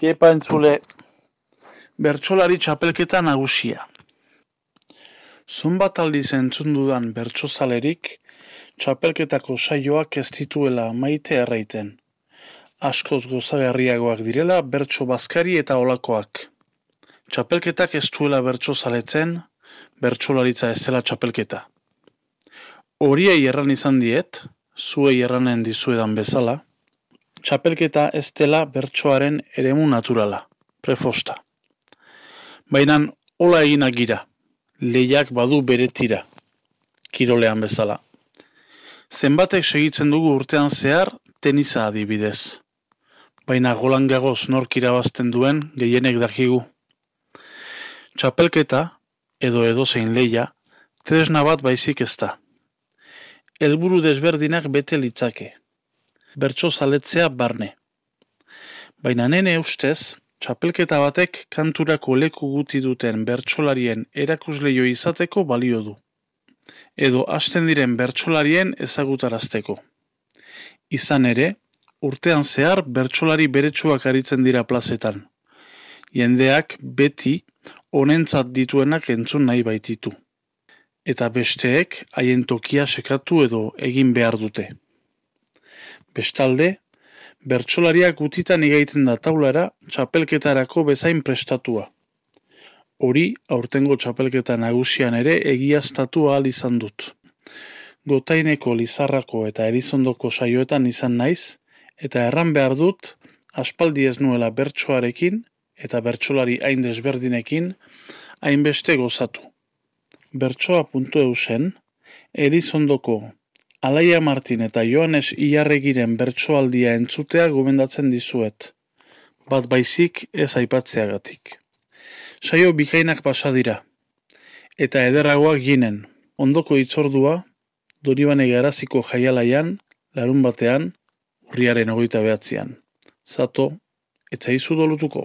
Tiepa entzule, bertsolari txapelketa nagusia. Zunbat aldiz entzun dudan bertsozalerik, txapelketako saioak ez dituela maite erraiten. Askoz gozagarriagoak direla bertso bazkari eta olakoak. Txapelketak ez duela bertso zaletzen, bertsolaritza ez dela txapelketa. Horiei erran izan diet, zuei erranen dizuedan bezala, txapelketa ez dela bertsoaren eremu naturala, prefosta. Baina hola eginak gira, lehiak badu beretira, kirolean bezala. Zenbatek segitzen dugu urtean zehar tenisa adibidez. Baina golan gagoz nork irabazten duen gehienek dakigu. Txapelketa, edo edozein leia, tresna bat baizik ez da. Elburu desberdinak bete litzake bertso zaletzea barne. Baina nene ustez, txapelketa batek kanturako leku guti duten bertsolarien erakusleio izateko balio du. Edo hasten diren bertsolarien ezagutarazteko. Izan ere, urtean zehar bertsolari beretsuak aritzen dira plazetan. Jendeak beti honentzat dituenak entzun nahi baititu. Eta besteek haien tokia sekatu edo egin behar dute. Bestalde, bertsolariak gutitan igaiten da taulara txapelketarako bezain prestatua. Hori, aurtengo txapelketa nagusian ere egiaztatu ahal izan dut. Gotaineko lizarrako eta erizondoko saioetan izan naiz, eta erran behar dut, aspaldi ez nuela bertsoarekin eta bertsolari hain desberdinekin, hainbeste gozatu. Bertsoa puntu eusen, erizondoko Alaia Martin eta Joanes Iarregiren bertsoaldia entzutea gomendatzen dizuet. Bat baizik ez aipatzeagatik. Saio bikainak pasa dira. Eta ederragoak ginen. Ondoko itzordua, Doribane garaziko jaialaian, larun batean, urriaren ogeita behatzean. Zato, etzaizu dolutuko.